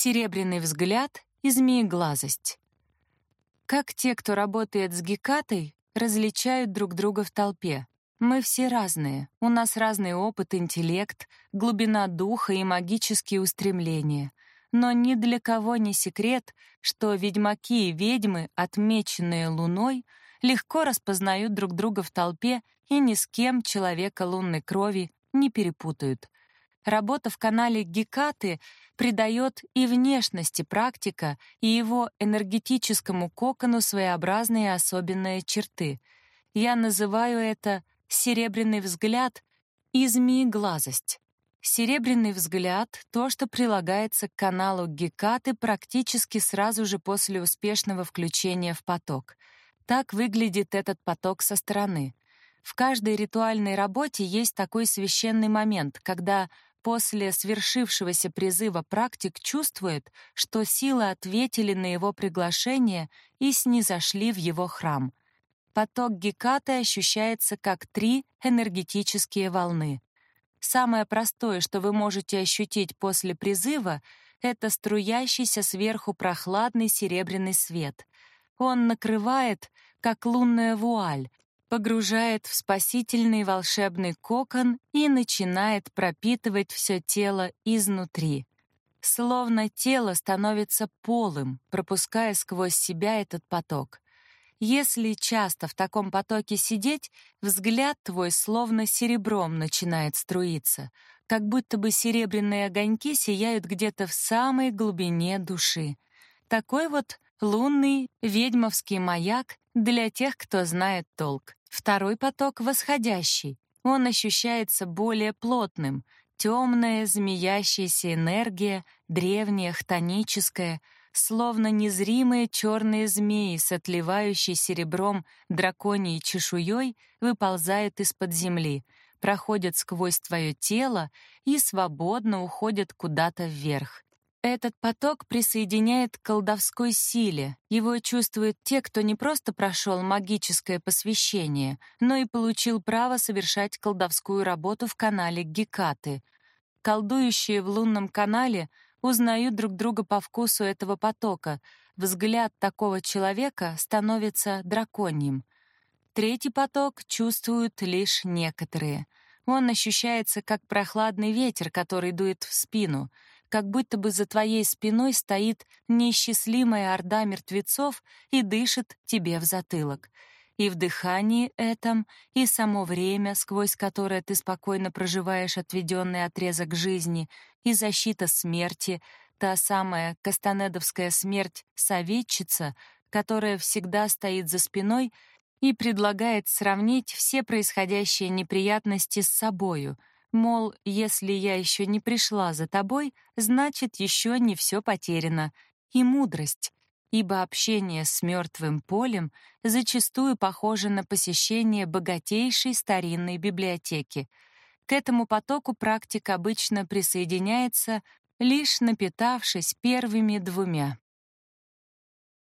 серебряный взгляд и змееглазость. Как те, кто работает с гекатой, различают друг друга в толпе? Мы все разные, у нас разный опыт, интеллект, глубина духа и магические устремления. Но ни для кого не секрет, что ведьмаки и ведьмы, отмеченные луной, легко распознают друг друга в толпе и ни с кем человека лунной крови не перепутают. Работа в канале Гекаты придает и внешности практика, и его энергетическому кокону своеобразные особенные черты. Я называю это «серебряный взгляд» и «змееглазость». Серебряный взгляд — то, что прилагается к каналу Гекаты практически сразу же после успешного включения в поток. Так выглядит этот поток со стороны. В каждой ритуальной работе есть такой священный момент, когда После свершившегося призыва практик чувствует, что силы ответили на его приглашение и снизошли в его храм. Поток Гекаты ощущается как три энергетические волны. Самое простое, что вы можете ощутить после призыва, это струящийся сверху прохладный серебряный свет. Он накрывает, как лунная вуаль, погружает в спасительный волшебный кокон и начинает пропитывать все тело изнутри. Словно тело становится полым, пропуская сквозь себя этот поток. Если часто в таком потоке сидеть, взгляд твой словно серебром начинает струиться, как будто бы серебряные огоньки сияют где-то в самой глубине души. Такой вот лунный ведьмовский маяк для тех, кто знает толк. Второй поток восходящий. Он ощущается более плотным. Темная, змеящаяся энергия, древняя, хтоническая, словно незримые черные змеи с отливающей серебром драконьей чешуей выползают из-под земли, проходят сквозь твое тело и свободно уходят куда-то вверх. Этот поток присоединяет к колдовской силе. Его чувствуют те, кто не просто прошел магическое посвящение, но и получил право совершать колдовскую работу в канале Гекаты. Колдующие в лунном канале узнают друг друга по вкусу этого потока. Взгляд такого человека становится драконьим. Третий поток чувствуют лишь некоторые. Он ощущается как прохладный ветер, который дует в спину — как будто бы за твоей спиной стоит неисчислимая орда мертвецов и дышит тебе в затылок. И в дыхании этом, и само время, сквозь которое ты спокойно проживаешь отведенный отрезок жизни, и защита смерти, та самая кастанедовская смерть-советчица, которая всегда стоит за спиной и предлагает сравнить все происходящие неприятности с собою — Мол, если я еще не пришла за тобой, значит, еще не все потеряно. И мудрость, ибо общение с мертвым полем зачастую похоже на посещение богатейшей старинной библиотеки. К этому потоку практик обычно присоединяется, лишь напитавшись первыми двумя.